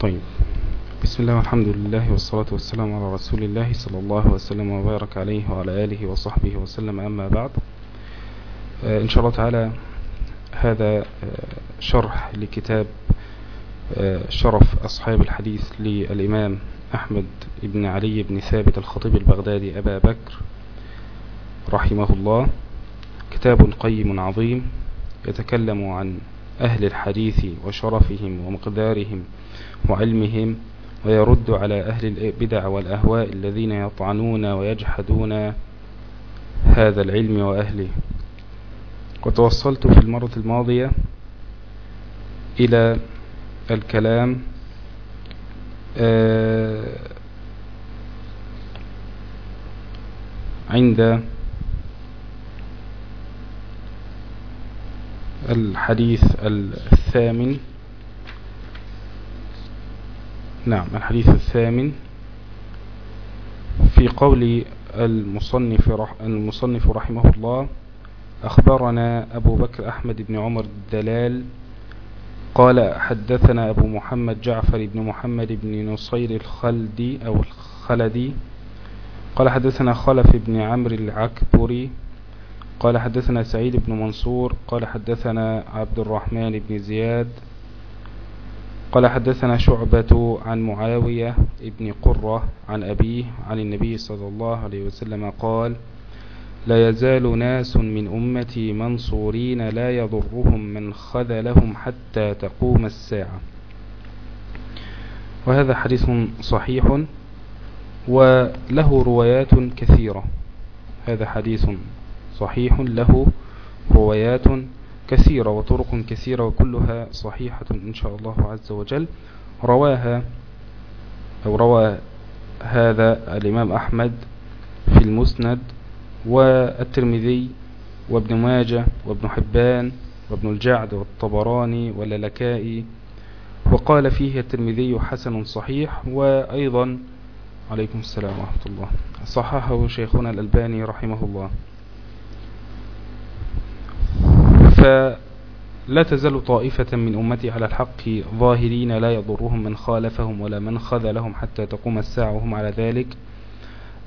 طيب. بسم الله والحمد لله والصلاة والسلام على رسول الله صلى الله وسلم وبارك عليه وعلى آله وصحبه وسلم. أما بعد آه إن شاء الله تعالى هذا آه شرح لكتاب آه شرف أصحاب الحديث للإمام أحمد بن علي بن ثابت الخطيب البغدادي أبا بكر رحمه الله. كتاب قيم عظيم يتكلم عن أهل الحديث وشرفهم ومقدارهم وعلمهم ويرد على أهل البدع والأهواء الذين يطعنون ويجحدون هذا العلم وأهله. وتوصلت في المرة الماضية إلى الكلام عند الحديث الثامن نعم الحديث الثامن في قول المصنف, رح المصنف رحمه الله أخبرنا أبو بكر أحمد بن عمر الدلال قال حدثنا أبو محمد جعفر بن محمد بن نصير الخلدي أو الخلدي قال حدثنا خلف بن عمرو العكبري قال حدثنا سعيد بن منصور قال حدثنا عبد الرحمن بن زياد قال حدثنا شعبة عن معاوية ابن قرة عن أبيه عن النبي صلى الله عليه وسلم قال لا يزال ناس من أمتي منصورين لا يضرهم من خذلهم حتى تقوم الساعة وهذا حديث صحيح وله روايات كثيرة. هذا حديث صحيح له روايات كثيرة وطرق كثيرة وكلها صحيحة إن شاء الله عز وجل. رواها أو روى هذا الإمام أحمد في المسند والترمذي وابن ماجة وابن حبان وابن الجعد والطبراني واللكائي. وقال فيه الترمذي حسن صحيح وأيضا عليكم السلام ورحمة الله. صححه شيخنا الألباني رحمه الله. فلا تزال طائفة من أمتي على الحق ظاهرين لا يضرهم من خالفهم ولا من خذلهم حتى تقوم الساعة وهم على ذلك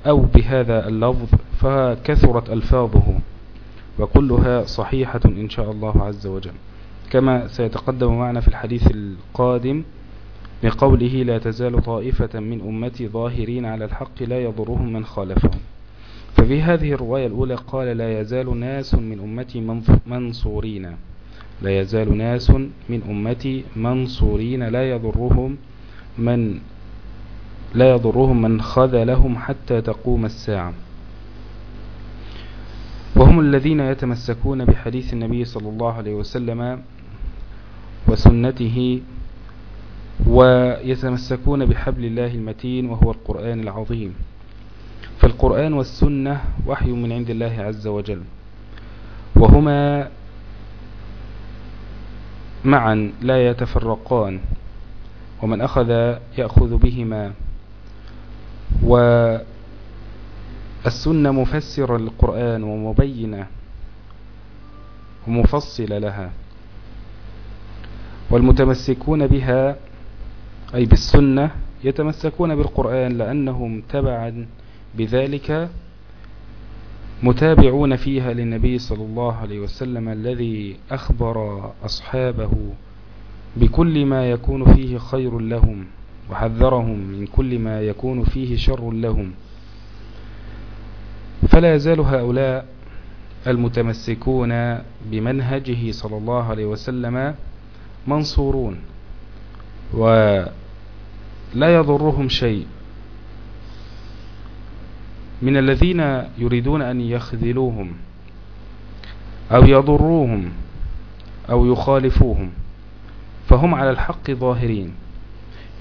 أو بهذا اللفظ فكثرت ألفاظه وكلها صحيحة إن شاء الله عز وجل. كما سيتقدم معنا في الحديث القادم بقوله لا تزال طائفة من أمتي ظاهرين على الحق لا يضرهم من خالفهم. ففي هذه الرواية الأولى قال لا يزال ناس من أمتي منصورين. لا يزال ناس من أمتي منصورين. لا يضرهم من لا يضرهم من خذلهم حتى تقوم الساعة. وهم الذين يتمسكون بحديث النبي صلى الله عليه وسلم وسنته ويتمسكون بحبل الله المتين وهو القرآن العظيم. فالقرآن والسنة وحي من عند الله عز وجل. وهما معا لا يتفرقان ومن أخذ يأخذ بهما. والسنة مفسرة للقرآن ومبينة ومفصلة لها. والمتمسكون بها أي بالسنة يتمسكون بالقرآن لأنهم تبعا بذلك متابعون فيها للنبي صلى الله عليه وسلم الذي أخبر أصحابه بكل ما يكون فيه خير لهم وحذرهم من كل ما يكون فيه شر لهم. فلا يزال هؤلاء المتمسكون بمنهجه صلى الله عليه وسلم منصورون ولا يضرهم شيء. من الذين يريدون أن يخذلوهم أو يضروهم أو يخالفوهم فهم على الحق ظاهرين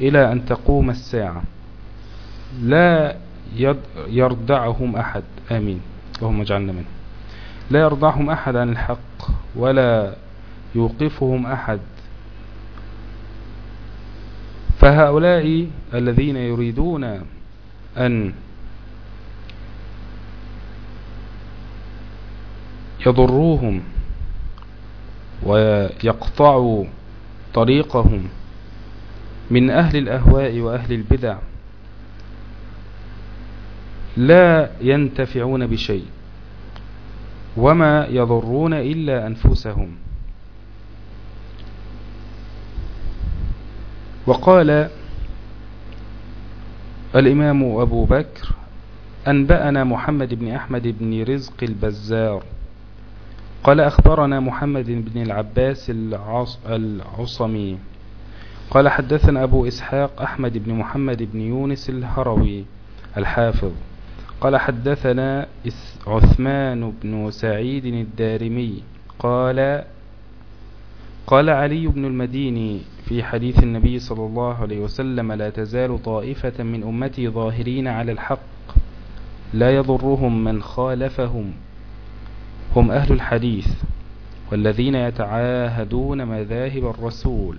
إلى أن تقوم الساعة. لا يردعهم أحد آمين. اللهم اجعلنا منه لا يرضعهم أحد عن الحق ولا يوقفهم أحد. فهؤلاء الذين يريدون أن يضروهم ويقطعوا طريقهم من أهل الأهواء وأهل البدع لا ينتفعون بشيء وما يضرون إلا أنفسهم. وقال الإمام أبو بكر أنبأنا محمد بن أحمد بن رزق البزار قال أخبرنا محمد بن العباس العصمي. قال حدثنا أبو إسحاق أحمد بن محمد بن يونس الهروي الحافظ. قال حدثنا عثمان بن سعيد الدارمي. قال قال علي بن المديني في حديث النبي صلى الله عليه وسلم لا تزال طائفة من أمتي ظاهرين على الحق. لا يضرهم من خالفهم. هم أهل الحديث والذين يتعاهدون مذاهب الرسول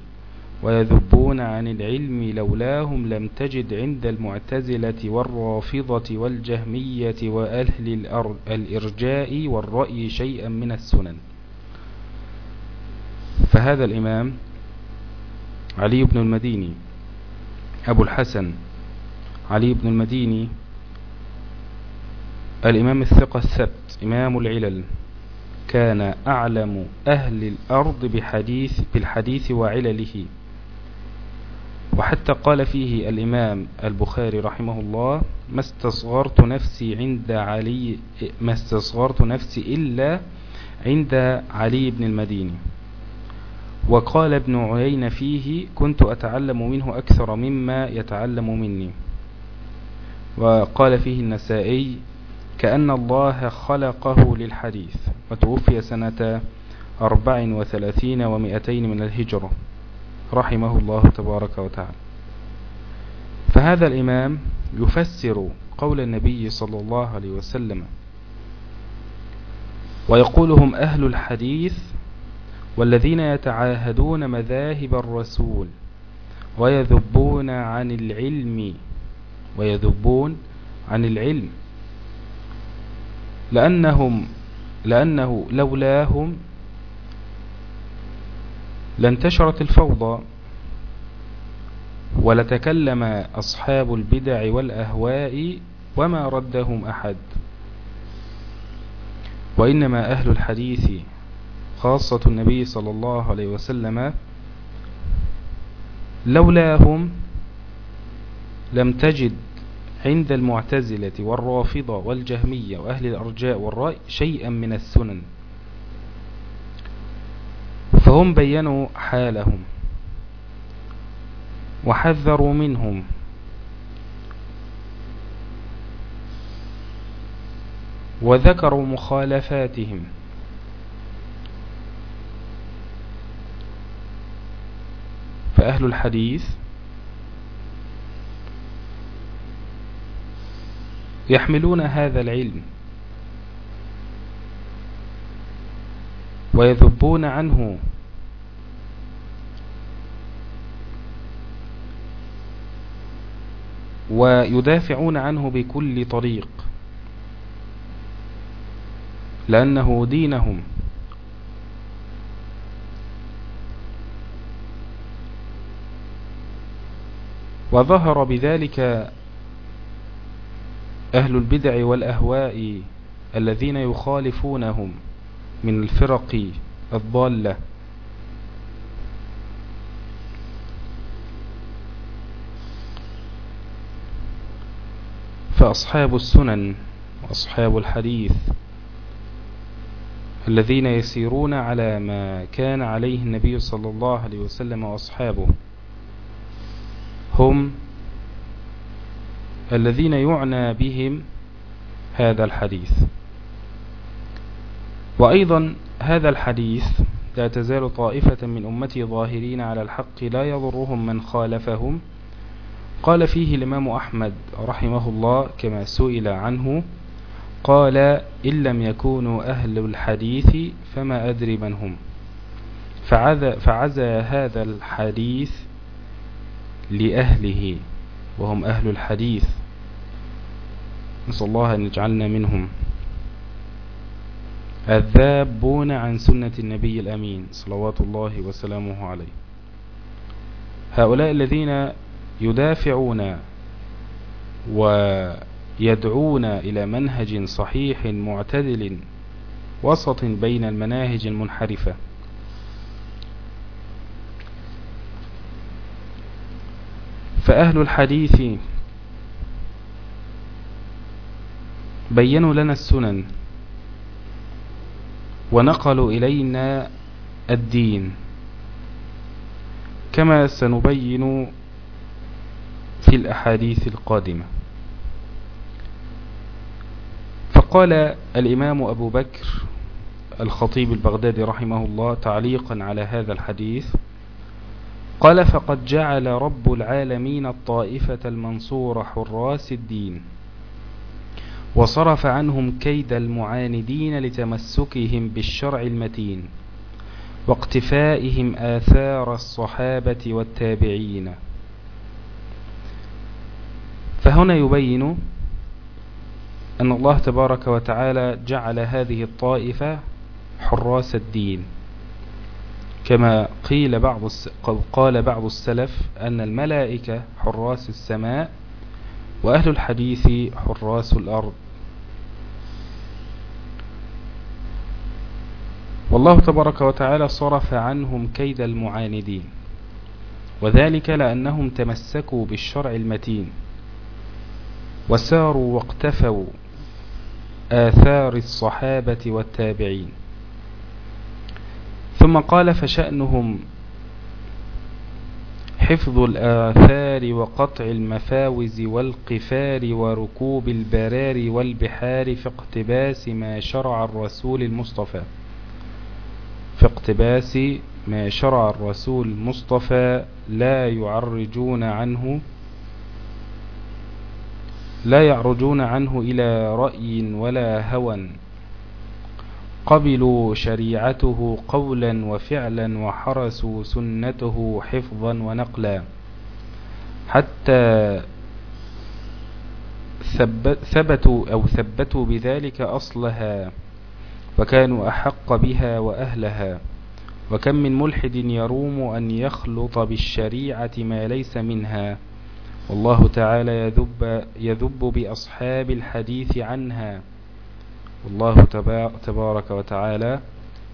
ويذبون عن العلم لولاهم لم تجد عند المعتزلة والرافضة والجهمية وأهل الإرجاء والرأي شيئا من السنن. فهذا الإمام علي بن المديني أبو الحسن علي بن المديني الإمام الثقة الثبت إمام العلل. كان أعلم أهل الأرض بحديث بالحديث وعلله. وحتى قال فيه الإمام البخاري رحمه الله ما استصغرت نفسي عند علي ما استصغرت نفسي إلا عند علي بن المديني. وقال ابن عيين فيه كنت أتعلم منه أكثر مما يتعلم مني. وقال فيه النسائي كأن الله خلقه للحديث وتوفي سنة أربع وثلاثين ومئتين من الهجرة. رحمه الله تبارك وتعالى. فهذا الإمام يفسر قول النبي صلى الله عليه وسلم ويقولهم أهل الحديث والذين يتعاهدون مذاهب الرسول ويذبون عن العلم ويذبون عن العلم. لأنهم لأنه لولاهم لانتشرت الفوضى ولتكلم أصحاب البدع والأهواء وما ردهم أحد. وإنما أهل الحديث خاصة النبي صلى الله عليه وسلم لولاهم لم تجد عند المعتزلة والرافضة والجهمية وأهل الأرجاء والرأي شيئا من السنن. فهم بينوا حالهم وحذروا منهم. وذكروا مخالفاتهم. فأهل الحديث يحملون هذا العلم ويذبون عنه ويدافعون عنه بكل طريق لأنه دينهم. وظهر بذلك أهل البدع والأهواء الذين يخالفونهم من الفرق الضالة. فأصحاب السنن وأصحاب الحديث الذين يسيرون على ما كان عليه النبي صلى الله عليه وسلم وأصحابه هم الذين يعنى بهم هذا الحديث. وأيضا هذا الحديث لا تزال طائفة من أمتي ظاهرين على الحق لا يضرهم من خالفهم. قال فيه الإمام أحمد رحمه الله كما سئل عنه قال إن لم يكونوا أهل الحديث فما أدري من هم. فعزى هذا الحديث لأهله وهم أهل الحديث. نسأل الله أن يجعلنا منهم. الذابون عن سنة النبي الأمين صلوات الله وسلامه عليه. هؤلاء الذين يدافعون ويدعون إلى منهج صحيح معتدل وسط بين المناهج المنحرفة. فأهل الحديث بينوا لنا السنن ونقلوا إلينا الدين كما سنبين في الأحاديث القادمة. فقال الإمام أبو بكر الخطيب البغدادي رحمه الله تعليقا على هذا الحديث قال فقد جعل رب العالمين الطائفة المنصورة حراس الدين وصرف عنهم كيد المعاندين لتمسكهم بالشرع المتين واقتفائهم آثار الصحابة والتابعين. فهنا يبين أن الله تبارك وتعالى جعل هذه الطائفة حراس الدين. كما قيل بعض قال بعض السلف أن الملائكة حراس السماء وأهل الحديث حراس الأرض. والله تبارك وتعالى صرف عنهم كيد المعاندين وذلك لأنهم تمسكوا بالشرع المتين وساروا واقتفوا آثار الصحابة والتابعين. ثم قال فشأنهم حفظ الآثار وقطع المفاوز والقفار وركوب البرار والبحار في اقتباس ما شرع الرسول المصطفى. في اقتباس ما شرع الرسول المصطفى لا يعرجون عنه لا يعرجون عنه إلى رأي ولا هوى. قبلوا شريعته قولا وفعلا وحرسوا سنته حفظا ونقلا. حتى ثبتوا أو ثبتوا بذلك أصلها. وكانوا أحق بها وأهلها. وكم من ملحد يروم أن يخلط بالشريعة ما ليس منها. والله تعالى يذب, يذب بأصحاب الحديث عنها. والله تبارك وتعالى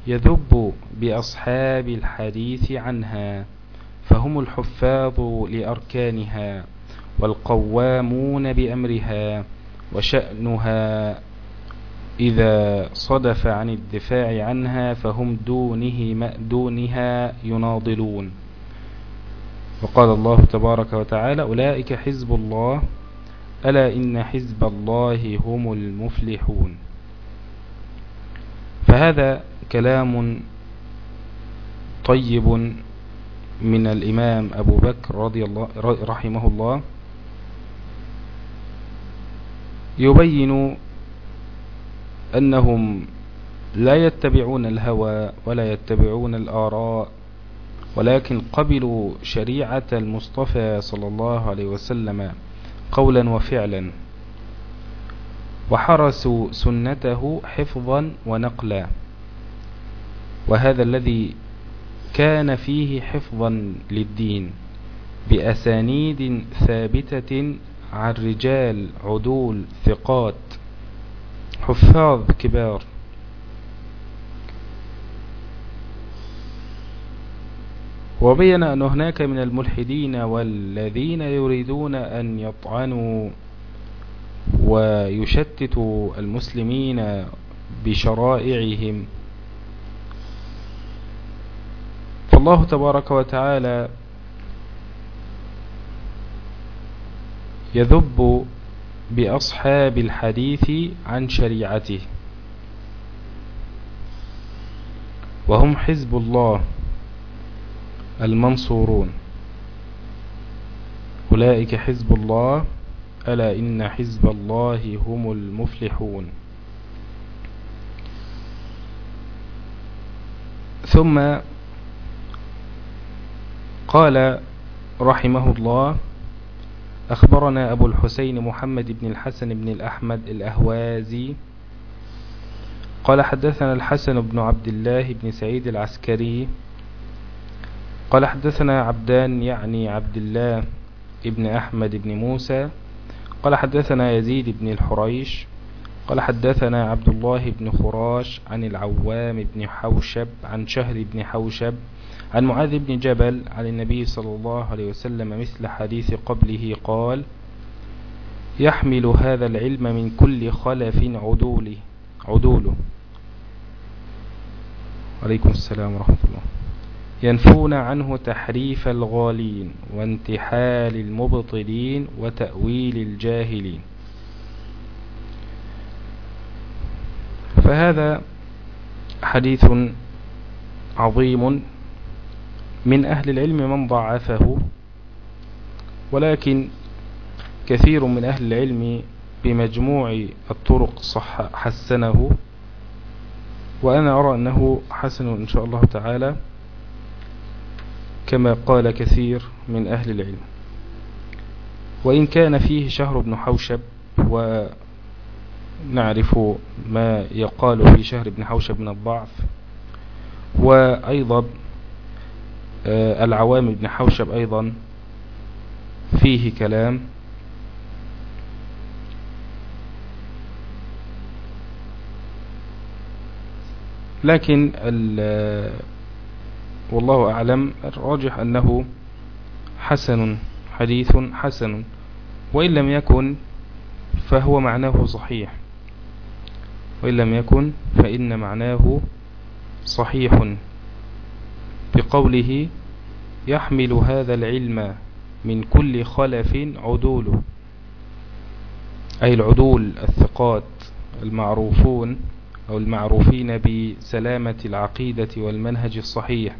يذب بأصحاب الحديث عنها. فهم الحفاظ لأركانها والقوامون بأمرها وشأنها إذا صدف عن الدفاع عنها فهم دونه دونها يناضلون. وقال الله تبارك وتعالى أولئك حزب الله ألا إن حزب الله هم المفلحون. فهذا كلام طيب من الإمام أبو بكر رضي الله رحمه الله. يبين أنهم لا يتبعون الهوى ولا يتبعون الآراء ولكن قبلوا شريعة المصطفى صلى الله عليه وسلم قولا وفعلا وحرسوا سنته حفظا ونقلا. وهذا الذي كان فيه حفظا للدين بأسانيد ثابتة عن رجال عدول ثقات حفاظ كبار. وبين أن هناك من الملحدين والذين يريدون أن يطعنوا ويشتتوا المسلمين بشرائعهم. فالله تبارك وتعالى يذب بأصحاب الحديث عن شريعته. وهم حزب الله المنصورون. أولئك حزب الله ألا إن حزب الله هم المفلحون. ثم قال رحمه الله أخبرنا أبو الحسين محمد بن الحسن بن الأحمد الأهوازي قال حدثنا الحسن بن عبد الله بن سعيد العسكري قال حدثنا عبدان يعني عبد الله ابن أحمد بن موسى قال حدثنا يزيد بن الحريش قال حدثنا عبد الله بن خراش عن العوام بن حوشب عن شهر بن حوشب عن معاذ بن جبل عن النبي صلى الله عليه وسلم مثل حديث قبله قال يحمل هذا العلم من كل خلف عدوله عدوله. عليكم السلام ورحمة الله. ينفون عنه تحريف الغالين وانتحال المبطلين وتأويل الجاهلين. فهذا حديث عظيم من أهل العلم من ضعفه ولكن كثير من أهل العلم بمجموع الطرق صح حسنه وأنا أرى أنه حسن إن شاء الله تعالى كما قال كثير من أهل العلم. وإن كان فيه شهر بن حوشب ونعرف ما يقال في شهر بن حوشب من الضعف وأيضا العوام بن حوشب أيضا فيه كلام. لكن والله أعلم الراجح أنه حسن حديث حسن وإن لم يكن فهو معناه صحيح. وإن لم يكن فإن معناه صحيح. بقوله يحمل هذا العلم من كل خلف عدول أي العدول الثقات المعروفون أو المعروفين بسلامة العقيدة والمنهج الصحيح.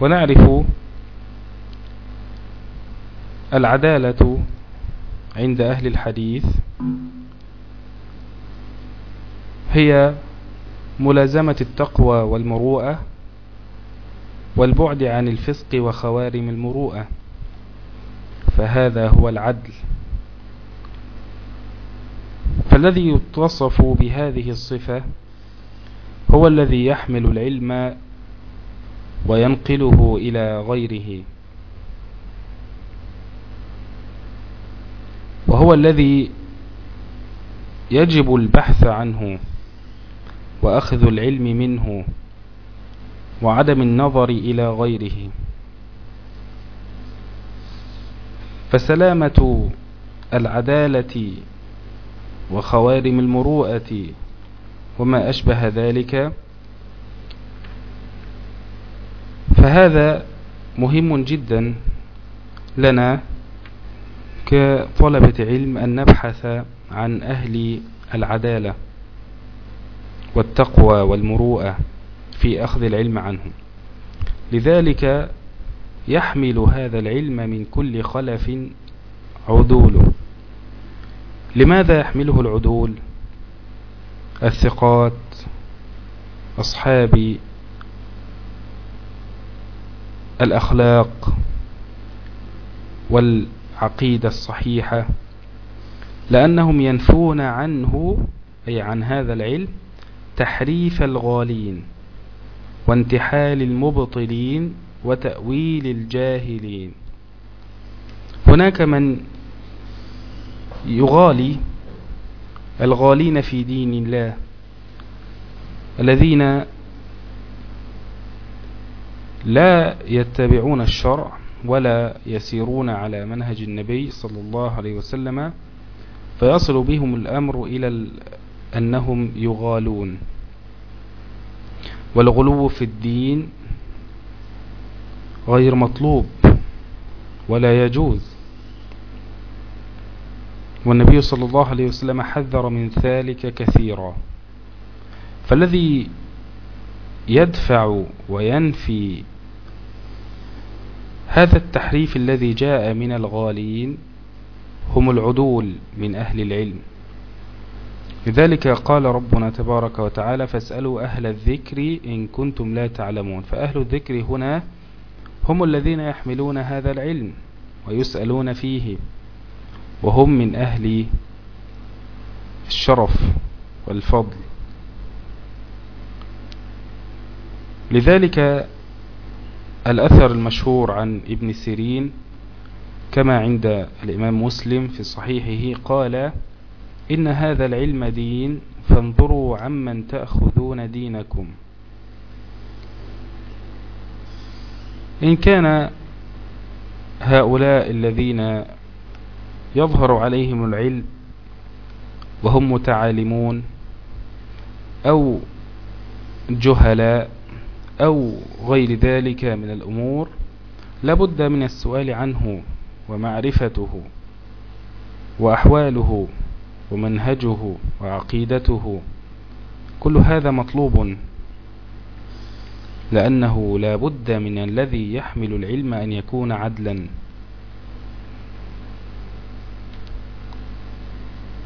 ونعرف العدالة عند أهل الحديث هي ملازمة التقوى والمروءة والبعد عن الفسق وخوارم المروءة فهذا هو العدل. فالذي يتصف بهذه الصفة هو الذي يحمل العلم وينقله إلى غيره. وهو الذي يجب البحث عنه. وأخذ العلم منه وعدم النظر إلى غيره. فسلامة العدالة وخوارم المروءة وما أشبه ذلك. فهذا مهم جدا لنا كطلبة علم أن نبحث عن أهل العدالة. والتقوى والمروءة في أخذ العلم عنهم. لذلك يحمل هذا العلم من كل خلف عدوله لماذا يحمله العدول؟ الثقات أصحاب الأخلاق والعقيدة الصحيحة لأنهم ينفون عنه أي عن هذا العلم تحريف الغالين وانتحال المبطلين وتأويل الجاهلين. هناك من يغالي الغالين في دين الله الذين لا يتبعون الشرع ولا يسيرون على منهج النبي صلى الله عليه وسلم فيصل بهم الأمر إلى أنهم يغالون. والغلو في الدين غير مطلوب ولا يجوز. والنبي صلى الله عليه وسلم حذر من ذلك كثيرا. فالذي يدفع وينفي هذا التحريف الذي جاء من الغالين هم العدول من أهل العلم. لذلك قال ربنا تبارك وتعالى فاسألوا أهل الذكر إن كنتم لا تعلمون فأهل الذكر هنا هم الذين يحملون هذا العلم ويسألون فيه وهم من أهل الشرف والفضل. لذلك الأثر المشهور عن ابن سيرين كما عند الإمام مسلم في صحيحه قال إن هذا العلم دين فانظروا عمن تأخذون دينكم. إن كان هؤلاء الذين يظهر عليهم العلم وهم متعالمون أو جهلاء أو غير ذلك من الأمور لابد من السؤال عنه ومعرفته وأحواله. ومنهجه وعقيدته كل هذا مطلوب. لأنه لا بد من الذي يحمل العلم أن يكون عدلا.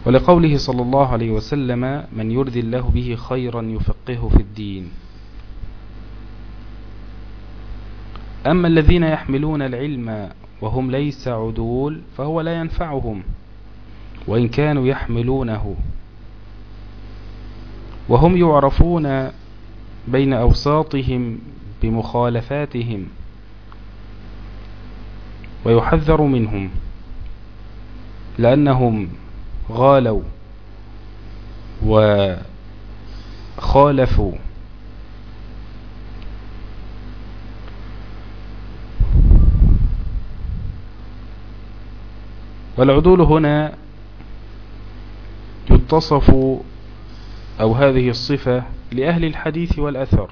ولقوله صلى الله عليه وسلم من يرد الله به خيرا يفقهه في الدين أما الذين يحملون العلم وهم ليس عدول فهو لا ينفعهم. وإن كانوا يحملونه. وهم يعرفون بين أوساطهم بمخالفاتهم ويحذر منهم لأنهم غالوا وخالفوا. والعدول هنا يتصف أو هذه الصفة لأهل الحديث والأثر.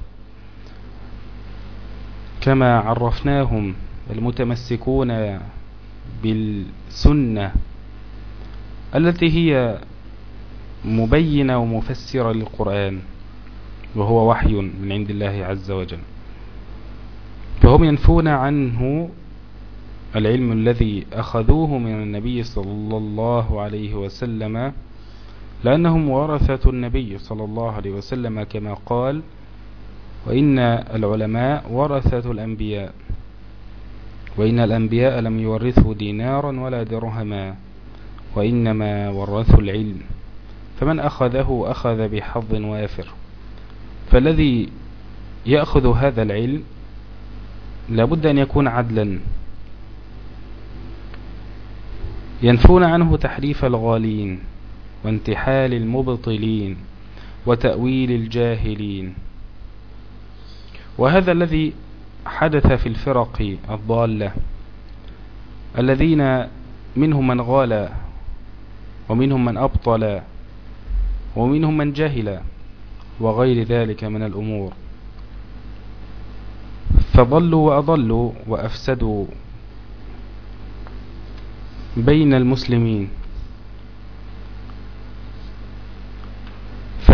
كما عرفناهم المتمسكون بالسنة التي هي مبينة ومفسرة للقرآن وهو وحي من عند الله عز وجل. فهم ينفون عنه العلم الذي أخذوه من النبي صلى الله عليه وسلم لأنهم ورثة النبي صلى الله عليه وسلم كما قال وإن العلماء ورثة الأنبياء وإن الأنبياء لم يورثوا دينارا ولا درهما وإنما ورثوا العلم فمن أخذه أخذ بحظ وافر. فالذي يأخذ هذا العلم لابد أن يكون عدلا ينفون عنه تحريف الغالين. وانتحال المبطلين وتأويل الجاهلين. وهذا الذي حدث في الفرق الضالة الذين منهم من غال ومنهم من أبطل ومنهم من جهل وغير ذلك من الأمور. فضلوا وأضلوا وأفسدوا بين المسلمين.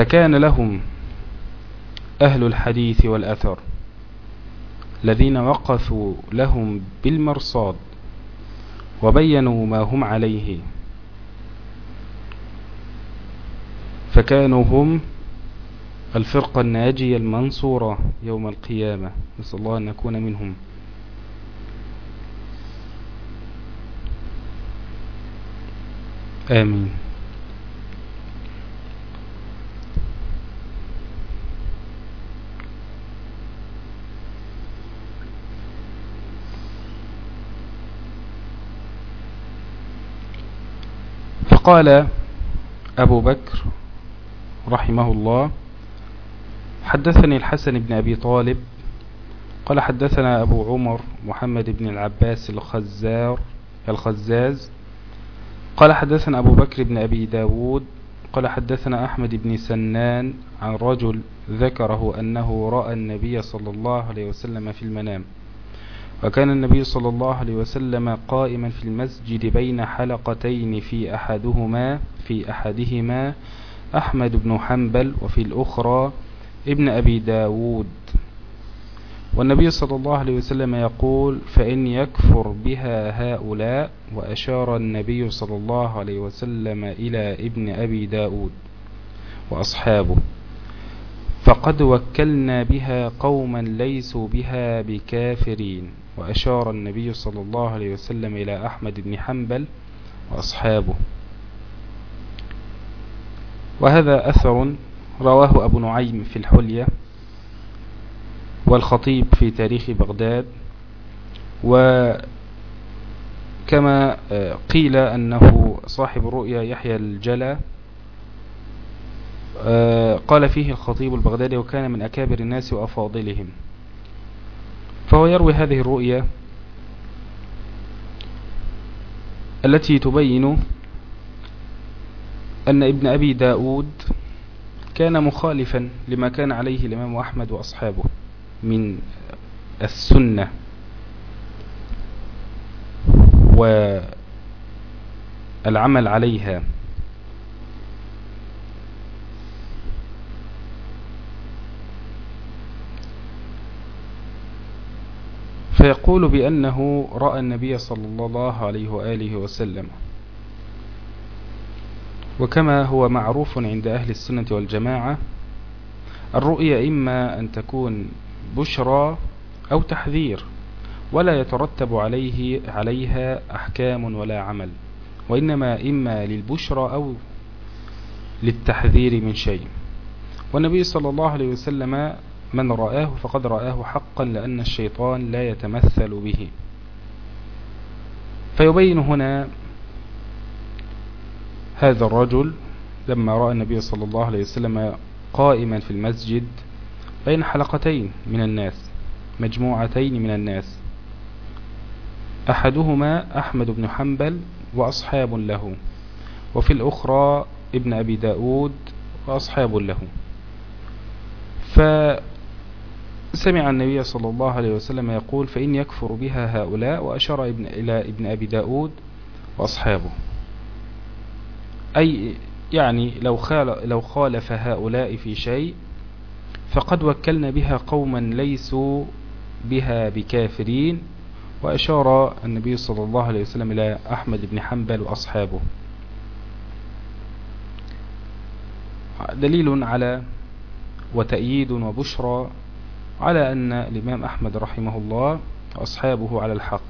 فكان لهم أهل الحديث والأثر الذين وقفوا لهم بالمرصاد وبينوا ما هم عليه فكانوا هم الفرقة الناجية المنصورة يوم القيامة. نسأل الله أن نكون منهم. آمين. فقال أبو بكر رحمه الله حدثني الحسن بن أبي طالب قال حدثنا أبو عمر محمد بن العباس الخزار الخزاز قال حدثنا أبو بكر بن أبي داود قال حدثنا أحمد بن سنان عن رجل ذكره أنه رأى النبي صلى الله عليه وسلم في المنام. وكان النبي صلى الله عليه وسلم قائما في المسجد بين حلقتين في أحدهما في أحدهما أحمد بن حنبل وفي الأخرى ابن أبي داود. والنبي صلى الله عليه وسلم يقول فإن يكفر بها هؤلاء وأشار النبي صلى الله عليه وسلم إلى ابن أبي داود وأصحابه. فقد وكلنا بها قوما ليسوا بها بكافرين وأشار النبي صلى الله عليه وسلم إلى أحمد بن حنبل وأصحابه. وهذا أثر رواه أبو نعيم في الحلية والخطيب في تاريخ بغداد وكما آه، قيل أنه صاحب الرؤيا يحيى الجلا آه، قال فيه الخطيب البغدادي وكان من أكابر الناس وأفاضلهم. فهو يروي هذه الرؤيا التي تبين أن ابن أبي داود كان مخالفا لما كان عليه الإمام أحمد وأصحابه من السنة والعمل عليها. فيقول بأنه رأى النبي صلى الله عليه وآله وسلم. وكما هو معروف عند أهل السنة والجماعة الرؤيا إما أن تكون بشرى أو تحذير ولا يترتب عليه عليها أحكام ولا عمل وإنما إما للبشرى أو للتحذير من شيء. والنبي صلى الله عليه وسلم من رآه فقد رآه حقا لأن الشيطان لا يتمثل به. فيبين هنا هذا الرجل لما رأى النبي صلى الله عليه وسلم قائما في المسجد بين حلقتين من الناس مجموعتين من الناس. أحدهما أحمد بن حنبل وأصحاب له وفي الأخرى ابن أبي داود وأصحاب له. فسمع النبي صلى الله عليه وسلم يقول فإن يكفر بها هؤلاء وأشار ابن إلى ابن أبي داود وأصحابه. أي يعني لو, خال لو خالف هؤلاء في شيء فقد وكلنا بها قوما ليسوا بها بكافرين. وأشار النبي صلى الله عليه وسلم إلى أحمد بن حنبل وأصحابه. دليل على وتأييد وبشرى على أن الإمام أحمد رحمه الله وأصحابه على الحق.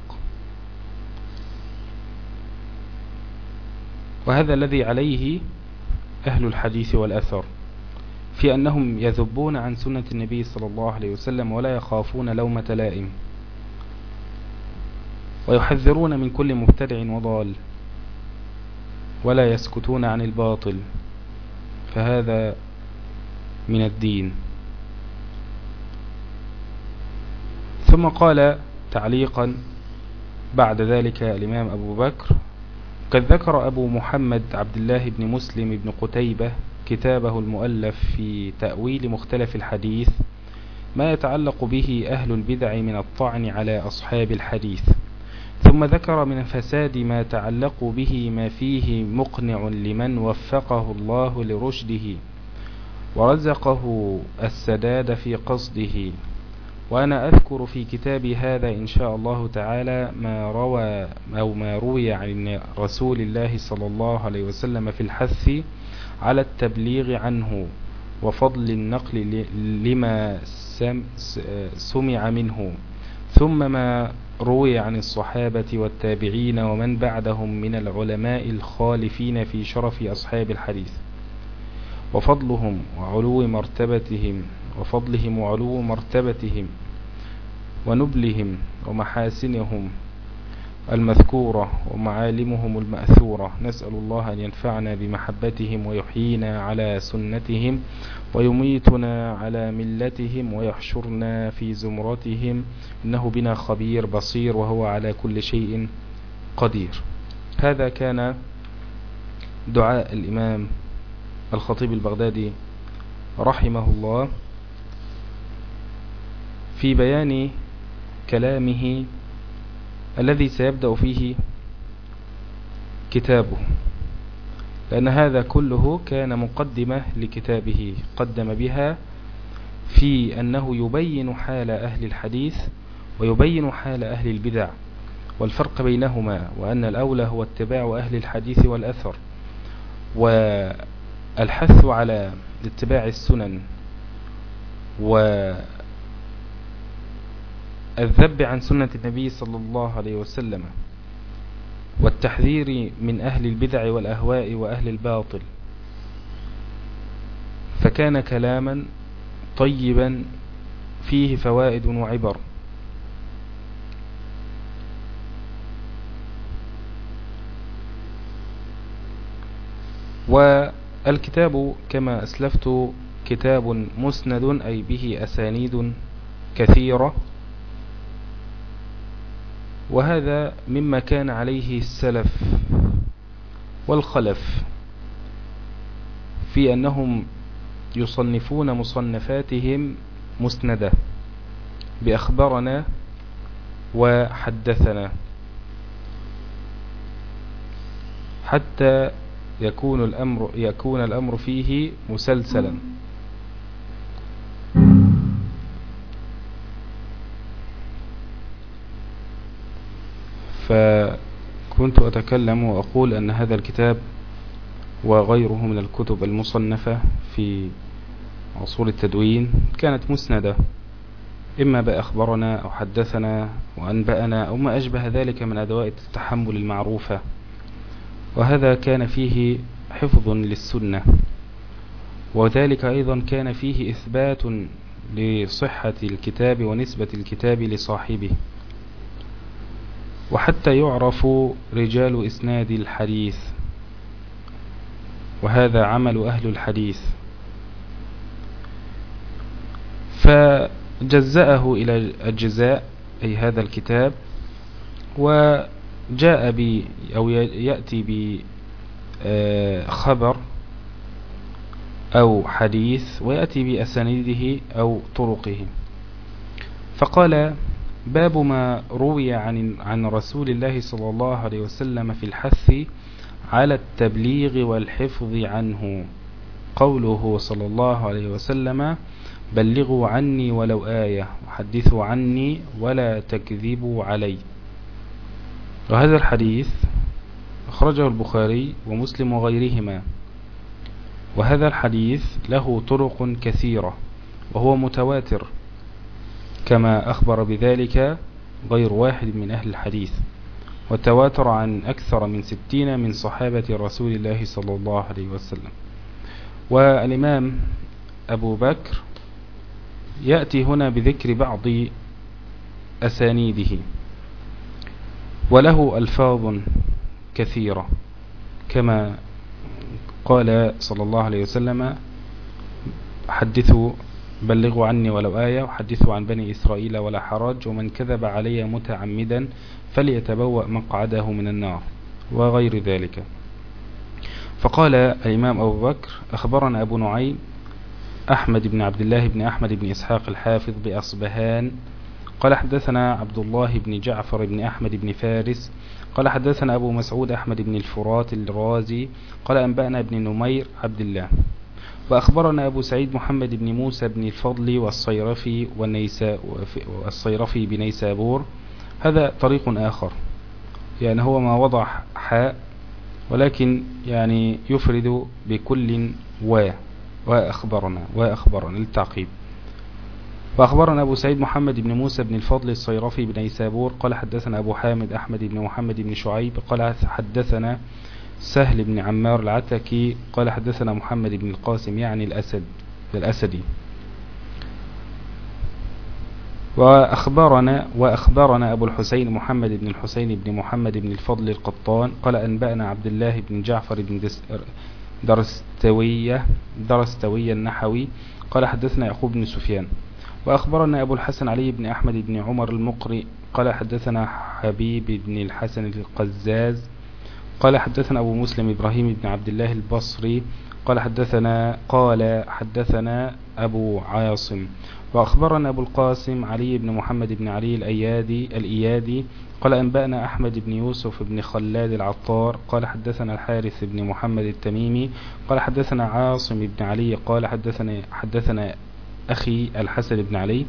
وهذا الذي عليه أهل الحديث والأثر في أنهم يذبون عن سنة النبي صلى الله عليه وسلم ولا يخافون لومة لائم ويحذرون من كل مبتدع وضال ولا يسكتون عن الباطل فهذا من الدين. ثم قال تعليقا بعد ذلك الإمام أبو بكر قد ذكر أبو محمد عبد الله بن مسلم بن قتيبة كتابه المؤلف في تأويل مختلف الحديث ما يتعلق به أهل البدع من الطعن على أصحاب الحديث ثم ذكر من فساد ما يتعلق به ما فيه مقنع لمن وفقه الله لرشده ورزقه السداد في قصده. وأنا أذكر في كتابي هذا إن شاء الله تعالى ما روى أو ما روي عن رسول الله صلى الله عليه وسلم في الحث على التبليغ عنه وفضل النقل لما سمع منه. ثم ما روي عن الصحابة والتابعين ومن بعدهم من العلماء الخالفين في شرف أصحاب الحديث. وفضلهم وعلو مرتبتهم وفضلهم وعلو مرتبتهم. ونبلهم ومحاسنهم المذكورة ومعالمهم المأثورة. نسأل الله أن ينفعنا بمحبتهم ويحيينا على سنتهم ويميتنا على ملتهم ويحشرنا في زمرتهم. إنه بنا خبير بصير وهو على كل شيء قدير. هذا كان دعاء الإمام الخطيب البغدادي رحمه الله في بيان كلامه الذي سيبدأ فيه كتابه لأن هذا كله كان مقدمة لكتابه قدم بها في أنه يبين حال أهل الحديث ويبين حال أهل البدع والفرق بينهما وأن الأولى هو اتباع أهل الحديث والأثر والحث على اتباع السنن والذب عن سنة النبي صلى الله عليه وسلم والتحذير من أهل البدع والأهواء وأهل الباطل. فكان كلاما طيبا فيه فوائد وعبر. والكتاب كما أسلفت كتاب مسند أي به أسانيد كثيرة. وهذا مما كان عليه السلف والخلف في أنهم يصنفون مصنفاتهم مسندة بأخبرنا وحدثنا حتى يكون الأمر, يكون الأمر فيه مسلسلا. فكنت أتكلم وأقول أن هذا الكتاب وغيره من الكتب المصنفة في عصور التدوين كانت مسندة إما بأخبرنا أو حدثنا وأنبأنا أو ما أشبه ذلك من أدوات التحمل المعروفة وهذا كان فيه حفظ للسنة وذلك أيضا كان فيه إثبات لصحة الكتاب ونسبة الكتاب لصاحبه. وحتى يعرف رجال إسناد الحديث. وهذا عمل أهل الحديث. فجزأه إلى أجزاء أي هذا الكتاب وجاء ب أو يأتي بخبر أو حديث ويأتي بأسانيده أو طرقه. فقال باب ما روي عن عن رسول الله صلى الله عليه وسلم في الحث على التبليغ والحفظ عنه. قوله صلى الله عليه وسلم بلغوا عني ولو آية وحدثوا عني ولا تكذبوا علي. وهذا الحديث أخرجه البخاري ومسلم وغيرهما. وهذا الحديث له طرق كثيرة وهو متواتر. كما أخبر بذلك غير واحد من أهل الحديث وتواتر عن أكثر من ستين من صحابة رسول الله صلى الله عليه وسلم. والإمام أبو بكر يأتي هنا بذكر بعض أسانيده وله ألفاظ كثيرة كما قال صلى الله عليه وسلم حدثوا بلغوا عني ولو آية وحدثوا عن بني إسرائيل ولا حرج ومن كذب علي متعمدا فليتبوأ مقعده من النار وغير ذلك. فقال الإمام أبو بكر أخبرنا أبو نعيم أحمد بن عبد الله بن أحمد بن إسحاق الحافظ بأصبهان قال حدثنا عبد الله بن جعفر بن أحمد بن فارس قال حدثنا أبو مسعود أحمد بن الفرات الرازي قال أنبأنا ابن نمير عبد الله. وأخبرنا أبو سعيد محمد بن موسى بن الفضل والصيرفي, والصيرفي بنيسابور هذا طريق آخر. يعني هو ما وضع حاء ولكن يعني يفرد بكل و وأخبرنا وأخبرنا للتعقيب. وأخبرنا أبو سعيد محمد بن موسى بن الفضل الصيرفي بن يسابور قال حدثنا أبو حامد أحمد بن محمد بن شعيب. قال حدثنا سهل بن عمار العتكي قال حدثنا محمد بن القاسم يعني الأسد الأسدي. وأخبرنا وأخبرنا أبو الحسين محمد بن الحسين بن محمد بن الفضل القطان قال أنبأنا عبد الله بن جعفر بن درستوية درستوية النحوي قال حدثنا يعقوب بن سفيان. وأخبرنا أبو الحسن علي بن أحمد بن عمر المقري قال حدثنا حبيب بن الحسن القزاز قال حدثنا أبو مسلم إبراهيم بن عبد الله البصري قال حدثنا قال حدثنا أبو عاصم. وأخبرنا أبو القاسم علي بن محمد بن علي الأيادي الإيادي قال أنبأنا أحمد بن يوسف بن خلاد العطار قال حدثنا الحارث بن محمد التميمي قال حدثنا عاصم بن علي قال حدثنا حدثنا أخي الحسن بن علي.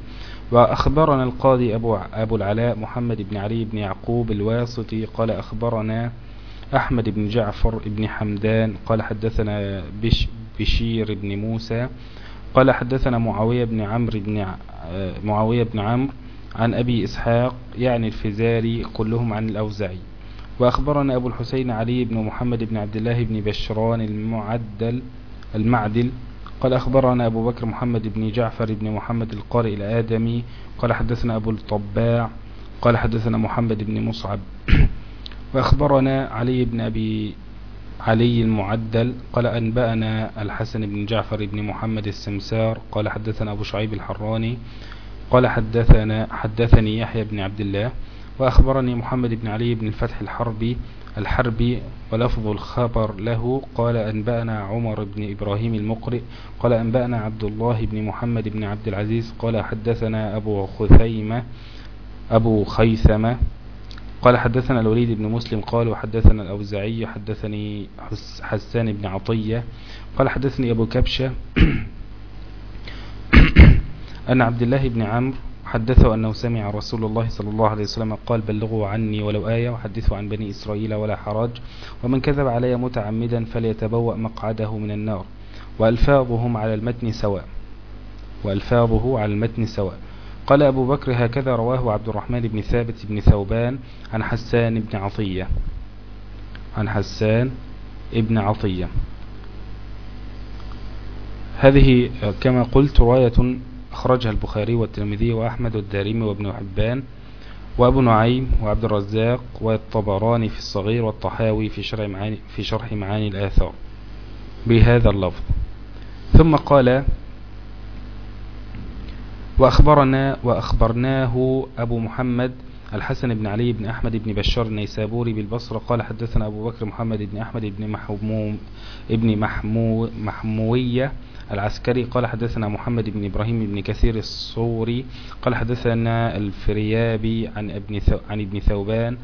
وأخبرنا القاضي أبو, أبو العلاء محمد بن علي بن يعقوب الواسطي قال أخبرنا أحمد بن جعفر بن حمدان قال حدثنا بش بشير بن موسى قال حدثنا معاوية بن عمرو بن معاوية بن عمرو عن أبي إسحاق يعني الفزاري كلهم عن الأوزعي وأخبرنا أبو الحسين علي بن محمد بن عبد الله بن بشران المعدل المعدل. قال أخبرنا أبو بكر محمد بن جعفر بن محمد القارئ الآدمي. قال حدثنا أبو الطباع. قال حدثنا محمد بن مصعب. وأخبرنا علي بن أبي علي المعدل قال أنبأنا الحسن بن جعفر بن محمد السمسار قال حدثنا أبو شعيب الحراني قال حدثنا حدثني يحيى بن عبد الله وأخبرني محمد بن علي بن الفتح الحربي الحربي ولفظ الخبر له قال أنبأنا عمر بن إبراهيم المقرئ قال أنبأنا عبد الله بن محمد بن عبد العزيز قال حدثنا أبو خثيمة أبو خيثمة قال حدثنا الوليد بن مسلم قال وحدثنا الأوزعي حدثني حسان بن عطية قال حدثني أبو كبشة أن عبد الله بن عمرو حدثه أنه سمع رسول الله صلى الله عليه وسلم قال بلغوا عني ولو آية وحدثوا عن بني إسرائيل ولا حرج ومن كذب علي متعمدا فليتبوأ مقعده من النار وألفاظهم على المتن سواء وألفاظه على المتن سواء. قال أبو بكر هكذا رواه عبد الرحمن بن ثابت بن ثوبان عن حسان بن عطية. عن حسان ابن عطية. هذه كما قلت رواية أخرجها البخاري والترمذي وأحمد والدارمي وابن حبان وأبو نعيم وعبد الرزاق والطبراني في الصغير والطحاوي في شرح معاني, في شرح معاني الآثار. بهذا اللفظ. ثم قال وأخبرنا وأخبرناه أبو محمد الحسن بن علي بن أحمد بن بشار النيسابوري بالبصرة. قال حدثنا أبو بكر محمد بن أحمد بن محموم ابن محمو محموية العسكري. قال حدثنا محمد بن إبراهيم بن كثير الصوري. قال حدثنا الفريابي عن ابن عن ابن ثوبان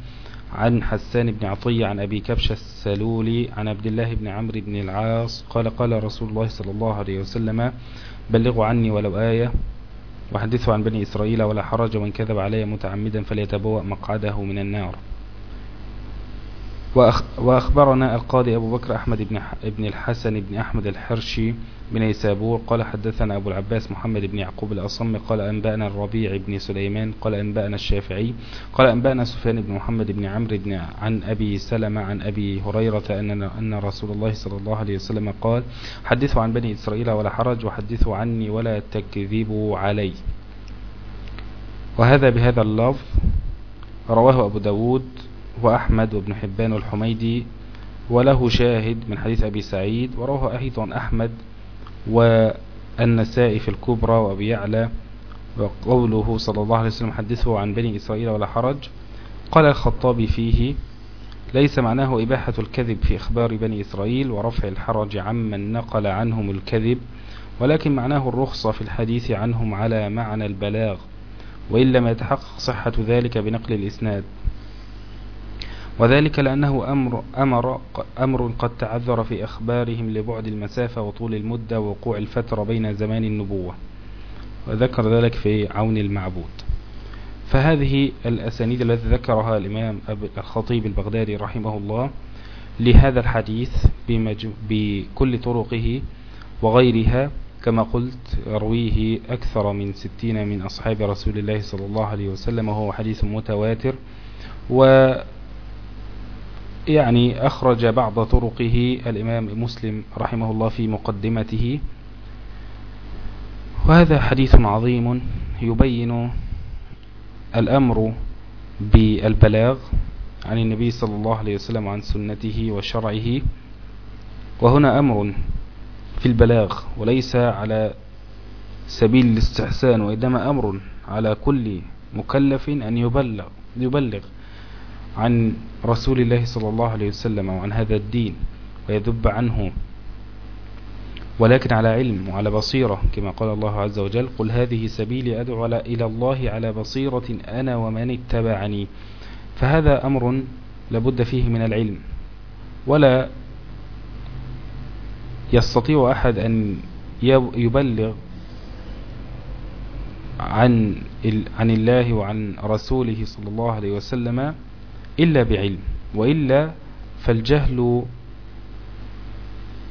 عن حسان بن عطية عن أبي كبش السلولي عن عبد الله بن عمرو بن العاص. قال قال رسول الله صلى الله عليه وسلم بلغوا عني ولو آية وحدثوا عن بني إسرائيل ولا حرج وإن كذب علي متعمدا فليتبوأ مقعده من النار. وأخبرنا القاضي أبو بكر أحمد بن الحسن بن أحمد الحرشي بن يسابور قال حدثنا أبو العباس محمد بن يعقوب الأصم قال أنبأنا الربيع بن سليمان قال أنبأنا الشافعي قال أنبأنا سفيان بن محمد بن عمرو بن عن أبي سلمة عن أبي هريرة أن, أن رسول الله صلى الله عليه وسلم قال حدثوا عن بني إسرائيل ولا حرج وحدثوا عني ولا تكذبوا علي. وهذا بهذا اللفظ رواه أبو داود وأحمد وابن حبان والحميدي وله شاهد من حديث أبي سعيد ورواه أيضا أحمد والنسائي في الكبرى وأبي يعلى وقوله صلى الله عليه وسلم حدثه عن بني إسرائيل ولا حرج. قال الخطابي فيه ليس معناه إباحة الكذب في إخبار بني إسرائيل ورفع الحرج عمن نقل عنهم الكذب ولكن معناه الرخصة في الحديث عنهم على معنى البلاغ وإن لم يتحقق صحة ذلك بنقل الإسناد. وذلك لأنه أمر, أمر, أمر قد تعذر في أخبارهم لبعد المسافة وطول المدة ووقوع الفترة بين زمان النبوة وذكر ذلك في عون المعبود. فهذه الأسانيد التي ذكرها الإمام الخطيب البغدادي رحمه الله لهذا الحديث بكل طرقه وغيرها كما قلت يرويه أكثر من ستين من أصحاب رسول الله صلى الله عليه وسلم وهو حديث متواتر و يعني أخرج بعض طرقه الإمام مسلم رحمه الله في مقدمته. وهذا حديث عظيم يبين الأمر بالبلاغ عن النبي صلى الله عليه وسلم عن سنته وشرعه. وهنا أمر في البلاغ وليس على سبيل الاستحسان وإنما أمر على كل مكلف أن يبلغ, يبلغ. عن رسول الله صلى الله عليه وسلم وعن هذا الدين ويذب عنه. ولكن على علم وعلى بصيرة كما قال الله عز وجل قل هذه سبيلي أدعو إلى الله على بصيرة أنا ومن اتبعني. فهذا أمر لابد فيه من العلم. ولا يستطيع أحد أن يبلغ عن عن الله وعن رسوله صلى الله عليه وسلم إلا بعلم وإلا فالجهل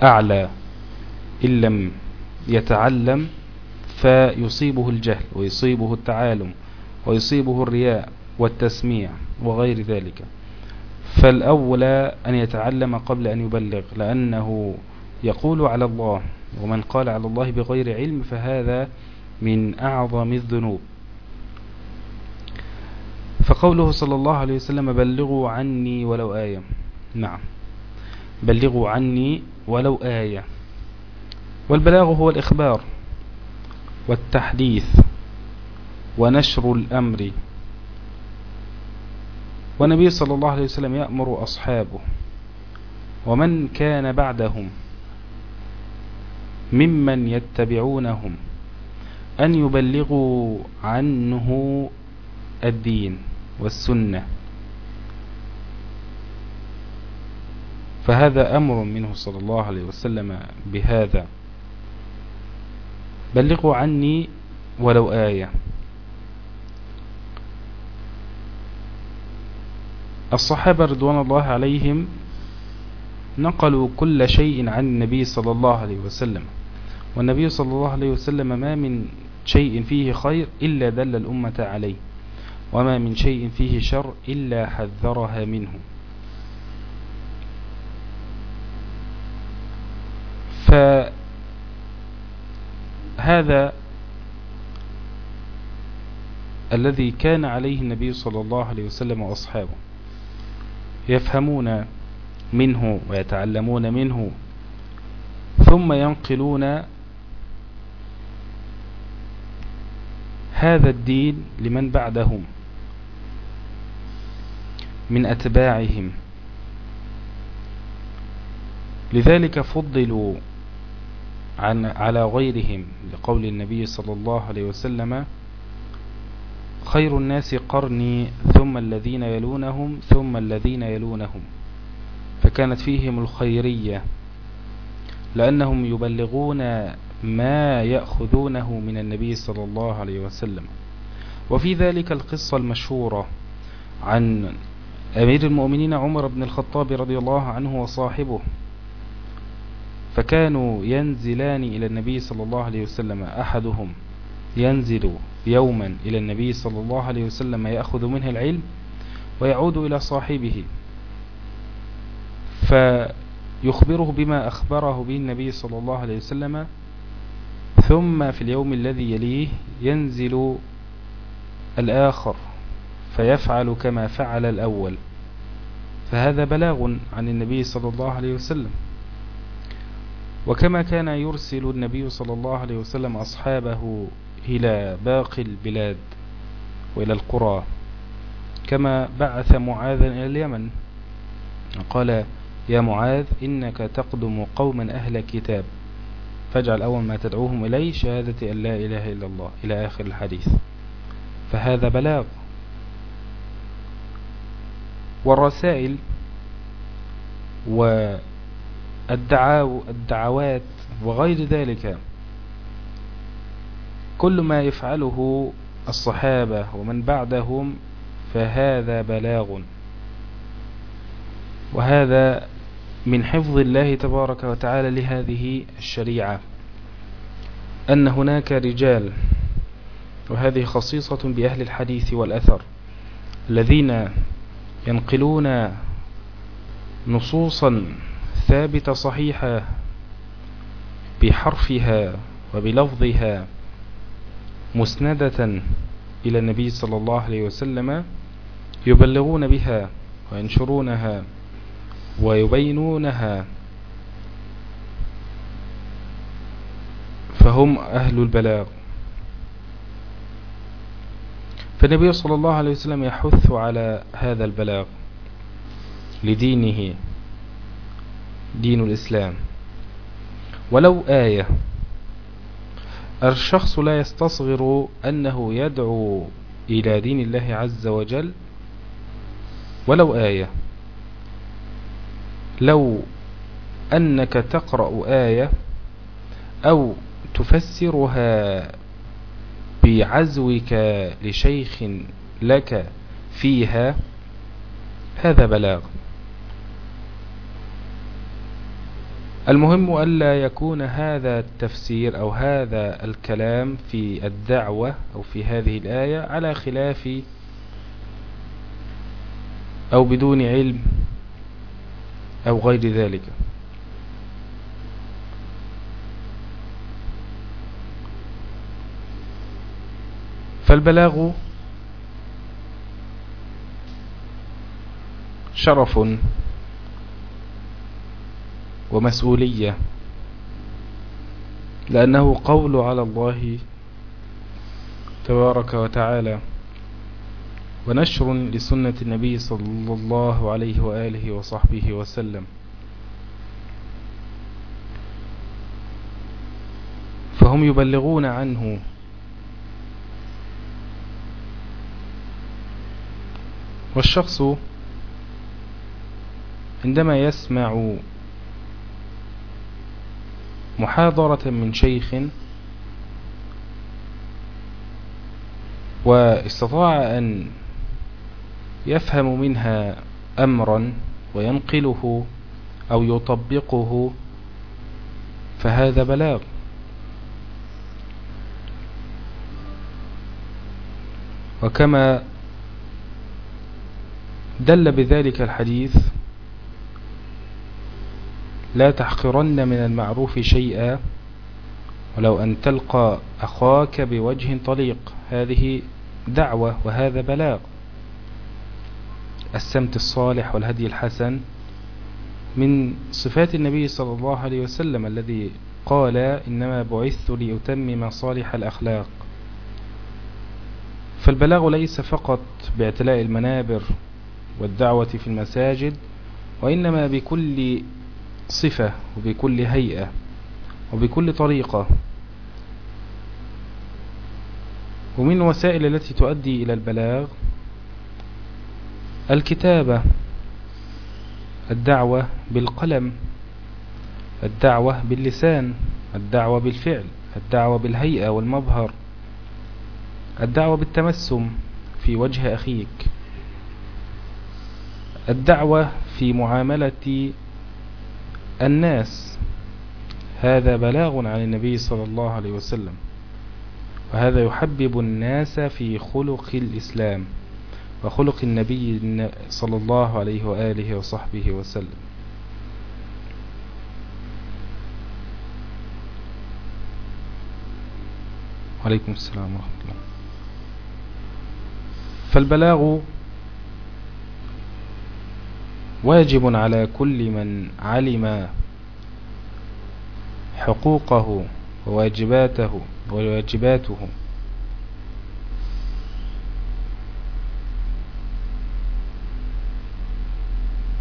أعلى. إن لم يتعلم فيصيبه الجهل ويصيبه التعالم ويصيبه الرياء والتسميع وغير ذلك. فالأولى أن يتعلم قبل أن يبلغ لأنه يقول على الله ومن قال على الله بغير علم فهذا من أعظم الذنوب. فقوله صلى الله عليه وسلم بلغوا عني ولو آية. نعم. بلغوا عني ولو آية. والبلاغ هو الإخبار والتحديث ونشر الأمر. والنبي صلى الله عليه وسلم يأمر أصحابه ومن كان بعدهم ممن يتبعونهم أن يبلغوا عنه الدين. والسنة. فهذا أمر منه صلى الله عليه وسلم بهذا. بلغوا عني ولو آية. الصحابة رضوان الله عليهم نقلوا كل شيء عن النبي صلى الله عليه وسلم. والنبي صلى الله عليه وسلم ما من شيء فيه خير إلا دل الأمة عليه. وما من شيء فيه شر إلا حذرها منه. فهذا الذي كان عليه النبي صلى الله عليه وسلم وأصحابه يفهمون منه ويتعلمون منه ثم ينقلون هذا الدين لمن بعدهم. من أتباعهم. لذلك فضلوا عن على غيرهم لقول النبي صلى الله عليه وسلم خير الناس قرني ثم الذين يلونهم ثم الذين يلونهم. فكانت فيهم الخيرية لأنهم يبلغون ما يأخذونه من النبي صلى الله عليه وسلم. وفي ذلك القصة المشهورة عن أمير المؤمنين عمر بن الخطاب رضي الله عنه وصاحبه فكانوا ينزلان إلى النبي صلى الله عليه وسلم أحدهم ينزل يوما إلى النبي صلى الله عليه وسلم يأخذ منه العلم ويعود إلى صاحبه فيخبره بما أخبره به النبي صلى الله عليه وسلم ثم في اليوم الذي يليه ينزل الآخر. فيفعل كما فعل الأول. فهذا بلاغ عن النبي صلى الله عليه وسلم. وكما كان يرسل النبي صلى الله عليه وسلم أصحابه إلى باقي البلاد وإلى القرى كما بعث معاذا إلى اليمن. قال يا معاذ إنك تقدم قوما أهل كتاب فاجعل أول ما تدعوهم إليه شهادة أن لا إله إلا الله إلى آخر الحديث. فهذا بلاغ والرسائل والدعوات وغير ذلك. كل ما يفعله الصحابة ومن بعدهم فهذا بلاغ. وهذا من حفظ الله تبارك وتعالى لهذه الشريعة. أن هناك رجال وهذه خصيصة بأهل الحديث والأثر الذين ينقلون نصوصا ثابتة صحيحة بحرفها وبلفظها مسندة إلى النبي صلى الله عليه وسلم يبلغون بها وينشرونها ويبينونها. فهم أهل البلاغ. فالنبي صلى الله عليه وسلم يحث على هذا البلاغ لدينه دين الإسلام. ولو آية الشخص لا يستصغر أنه يدعو إلى دين الله عز وجل. ولو آية لو أنك تقرأ آية أو تفسرها بعزوك لشيخ لك فيها؟ هذا بلاغ. المهم ألا يكون هذا التفسير أو هذا الكلام في الدعوة أو في هذه الآية على خلاف أو بدون علم أو غير ذلك. فالبلاغ شرف ومسؤولية لأنه قول على الله تبارك وتعالى ونشر لسنة النبي صلى الله عليه وآله وصحبه وسلم فهم يبلغون عنه والشخص عندما يسمع محاضرة من شيخ واستطاع أن يفهم منها أمرا وينقله أو يطبقه فهذا بلاغ. وكما دل بذلك الحديث لا تحقرن من المعروف شيئا ولو أن تلقى أخاك بوجه طليق. هذه دعوة وهذا بلاغ. السمت الصالح والهدي الحسن من صفات النبي صلى الله عليه وسلم الذي قال إنما بعثت لأتمم صالح الأخلاق. فالبلاغ ليس فقط باعتلاء المنابر والدعوة في المساجد وإنما بكل صفة وبكل هيئة وبكل طريقة. ومن وسائل التي تؤدي إلى البلاغ الكتابة الدعوة بالقلم الدعوة باللسان الدعوة بالفعل الدعوة بالهيئة والمظهر الدعوة بالتمسم في وجه أخيك. الدعوة في معاملة الناس. هذا بلاغ عن النبي صلى الله عليه وسلم وهذا يحبب الناس في خلق الإسلام وخلق النبي صلى الله عليه وآله وصحبه وسلم. عليكم السلام ورحمة الله. فالبلاغ واجب على كل من علم حقوقه وواجباته وواجباته.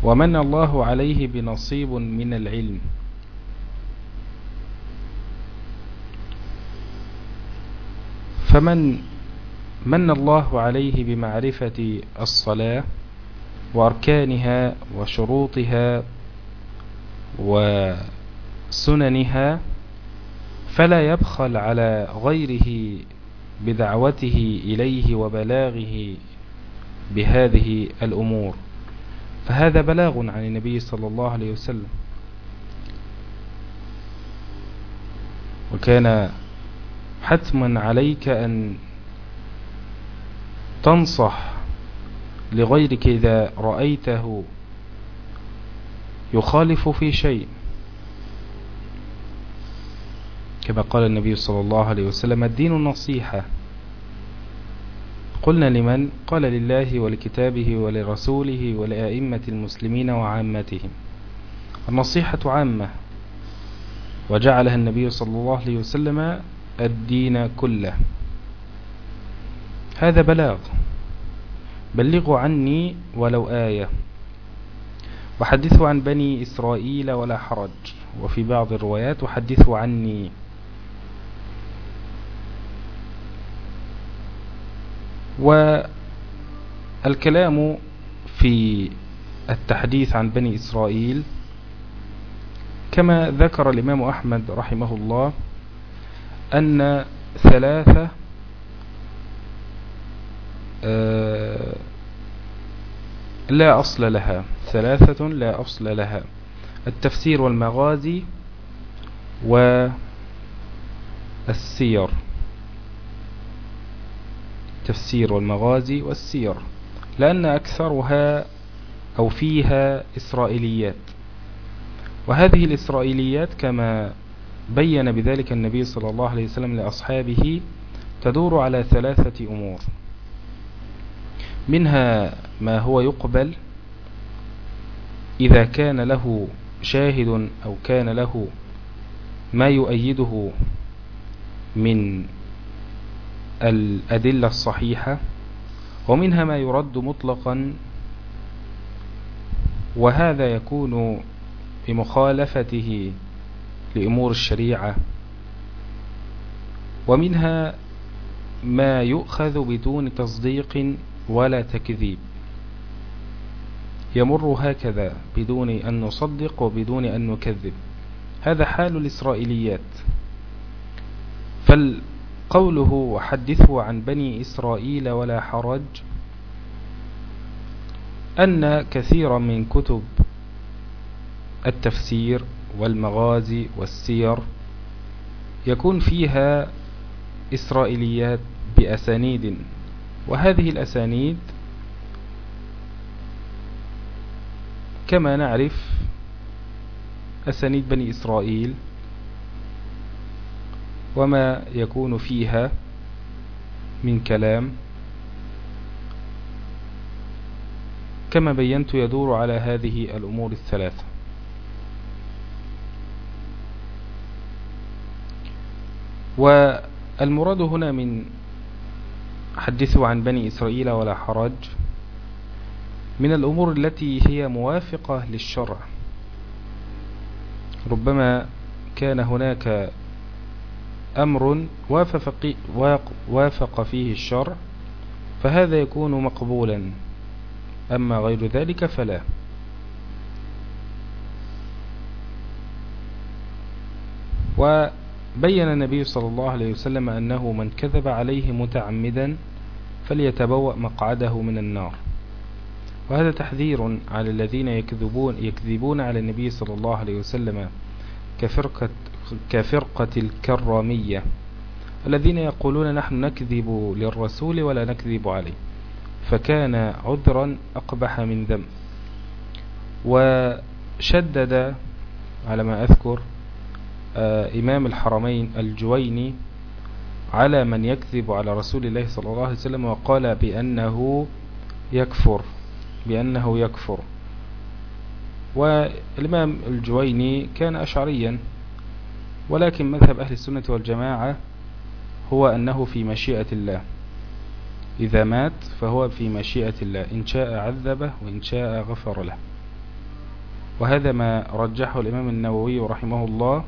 ومن الله عليه بنصيب من العلم. فمن من الله عليه بمعرفة الصلاة وأركانها وشروطها وسننها فلا يبخل على غيره بدعوته إليه وبلاغه بهذه الأمور. فهذا بلاغ عن النبي صلى الله عليه وسلم. وكان حتما عليك أن تنصح لغيرك إذا رأيته يخالف في شيء. كما قال النبي صلى الله عليه وسلم الدين النصيحة. قلنا لمن؟ قال لله ولكتابه ولرسوله ولأئمة المسلمين وعامتهم. النصيحة عامة وجعلها النبي صلى الله عليه وسلم الدين كله. هذا بلاغ. بلغوا عني ولو آية. وحدثوا عن بني إسرائيل ولا حرج. وفي بعض الروايات وحدثوا عني. والكلام في التحديث عن بني إسرائيل كما ذكر الإمام أحمد رحمه الله أن ثلاثة لا أصل لها. ثلاثة لا أصل لها. التفسير والمغازي والسير. التفسير والمغازي والسير. لأن أكثرها أو فيها إسرائيليات. وهذه الإسرائيليات كما بين بذلك النبي صلى الله عليه وسلم لأصحابه تدور على ثلاثة أمور. منها ما هو يقبل إذا كان له شاهد أو كان له ما يؤيده من الأدلة الصحيحة ومنها ما يرد مطلقا وهذا يكون بمخالفته لأمور الشريعة. ومنها ما يؤخذ بدون تصديق ولا تكذيب. يمر هكذا بدون أن نصدق وبدون أن نكذب. هذا حال الإسرائيليات. فالقوله وحدثوا عن بني إسرائيل ولا حرج أن كثيرا من كتب التفسير والمغازي والسير يكون فيها إسرائيليات بأسانيد وهذه الأسانيد كما نعرف أسانيد بني إسرائيل وما يكون فيها من كلام كما بينت يدور على هذه الأمور الثلاثة. والمراد هنا من حدثوا عن بني إسرائيل ولا حرج. من الأمور التي هي موافقة للشرع. ربما كان هناك أمر وافق, فيه الشرع فهذا يكون مقبولا. أما غير ذلك فلا. وبين النبي صلى الله عليه وسلم أنه من كذب عليه متعمدا فليتبوأ مقعده من النار. وهذا تحذير على الذين يكذبون, يكذبون على النبي صلى الله عليه وسلم كفرقة, كفرقة الكرامية الذين يقولون نحن نكذب للرسول ولا نكذب عليه فكان عذرا أقبح من ذنب. وشدد على ما أذكر إمام الحرمين الجويني على من يكذب على رسول الله صلى الله عليه وسلم وقال بأنه يكفر بأنه يكفر. والإمام الجويني كان أشعريا ولكن مذهب أهل السنة والجماعة هو أنه في مشيئة الله. إذا مات فهو في مشيئة الله إن شاء عذبه وإن شاء غفر له. وهذا ما رجحه الإمام النووي رحمه الله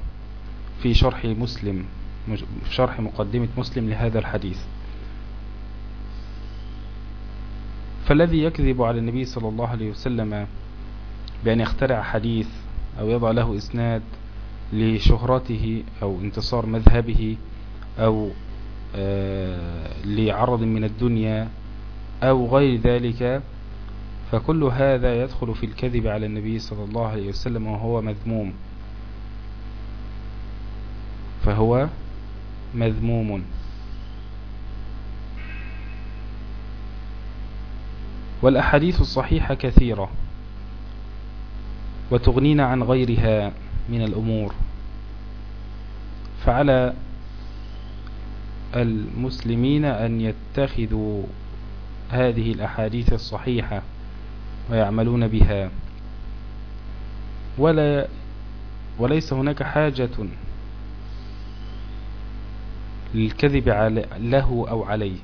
في شرح مسلم في شرح مقدمة مسلم لهذا الحديث. فالذي يكذب على النبي صلى الله عليه وسلم بأن يخترع حديث أو يضع له إسناد لشهرته أو انتصار مذهبه أو آه، لعرض من الدنيا أو غير ذلك فكل هذا يدخل في الكذب على النبي صلى الله عليه وسلم وهو مذموم. فهو مذموم. والأحاديث الصحيحة كثيرة وتغنينا عن غيرها من الأمور. فعلى المسلمين أن يتخذوا هذه الأحاديث الصحيحة ويعملون بها. ولا وليس هناك حاجة للكذب له أو عليه.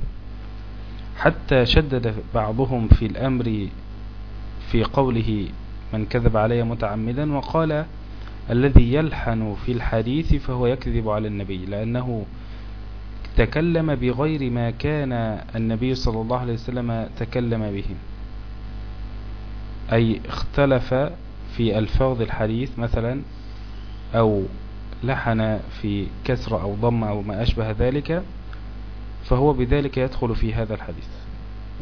حتى شدد بعضهم في الأمر في قوله من كذب علي متعمدا وقال الذي يلحن في الحديث فهو يكذب على النبي لأنه تكلم بغير ما كان النبي صلى الله عليه وسلم تكلم به. أي اختلف في ألفاظ الحديث مثلا أو لحن في كسر أو ضم أو ما أشبه ذلك فهو بذلك يدخل في هذا الحديث.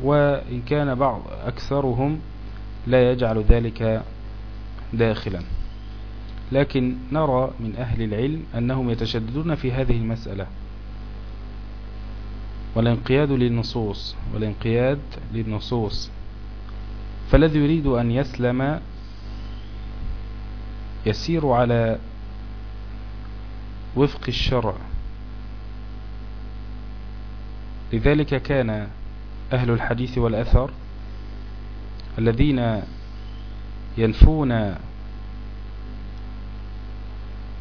وإن كان بعض أكثرهم لا يجعل ذلك داخلا. لكن نرى من أهل العلم أنهم يتشددون في هذه المسألة. والانقياد للنصوص والانقياد للنصوص. فالذي يريد أن يسلم يسير على وفق الشرع. لذلك كان أهل الحديث والأثر الذين ينفون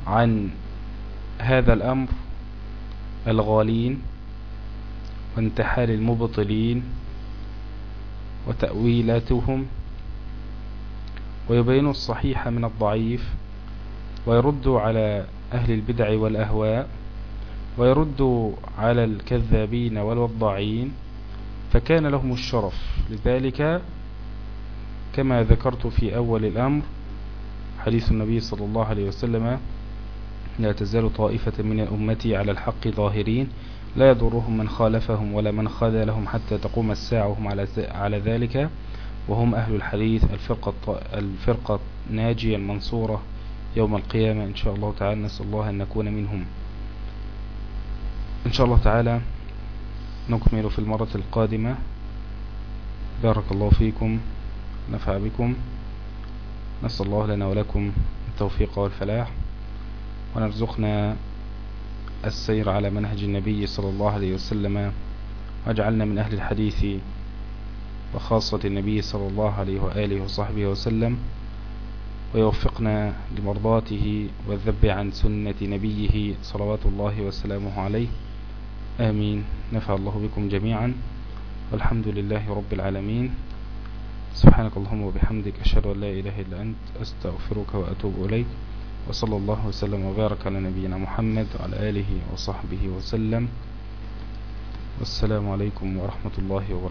عن هذا الأمر الغالين وانتحال المبطلين وتأويلاتهم ويبين الصحيح من الضعيف ويرد على أهل البدع والأهواء ويرد على الكذابين والوضاعين فكان لهم الشرف. لذلك كما ذكرت في أول الأمر حديث النبي صلى الله عليه وسلم لا تزال طائفة من أمتي على الحق ظاهرين لا يضرهم من خالفهم ولا من خذلهم حتى تقوم الساعة وهم على ذلك وهم أهل الحديث الفرقة, الفرقة ناجية المنصورة يوم القيامة إن شاء الله تعالى. نسأل الله أن نكون منهم. إن شاء الله تعالى نكمل في المرة القادمة. بارك الله فيكم. نفع بكم. نسأل الله لنا ولكم التوفيق والفلاح. ونرزقنا السير على منهج النبي صلى الله عليه وسلم. واجعلنا من أهل الحديث وخاصة النبي صلى الله عليه وآله وصحبه وسلم. ويوفقنا لمرضاته والذب عن سنة نبيه صلوات الله وسلامه عليه. آمين. نفع الله بكم جميعا. والحمد لله رب العالمين. سبحانك اللهم وبحمدك أشهد أن لا إله إلا أنت أستغفرك وأتوب إليك. وصلى الله وسلم وبارك على نبينا محمد وعلى آله وصحبه وسلم. والسلام عليكم ورحمة الله وبركاته.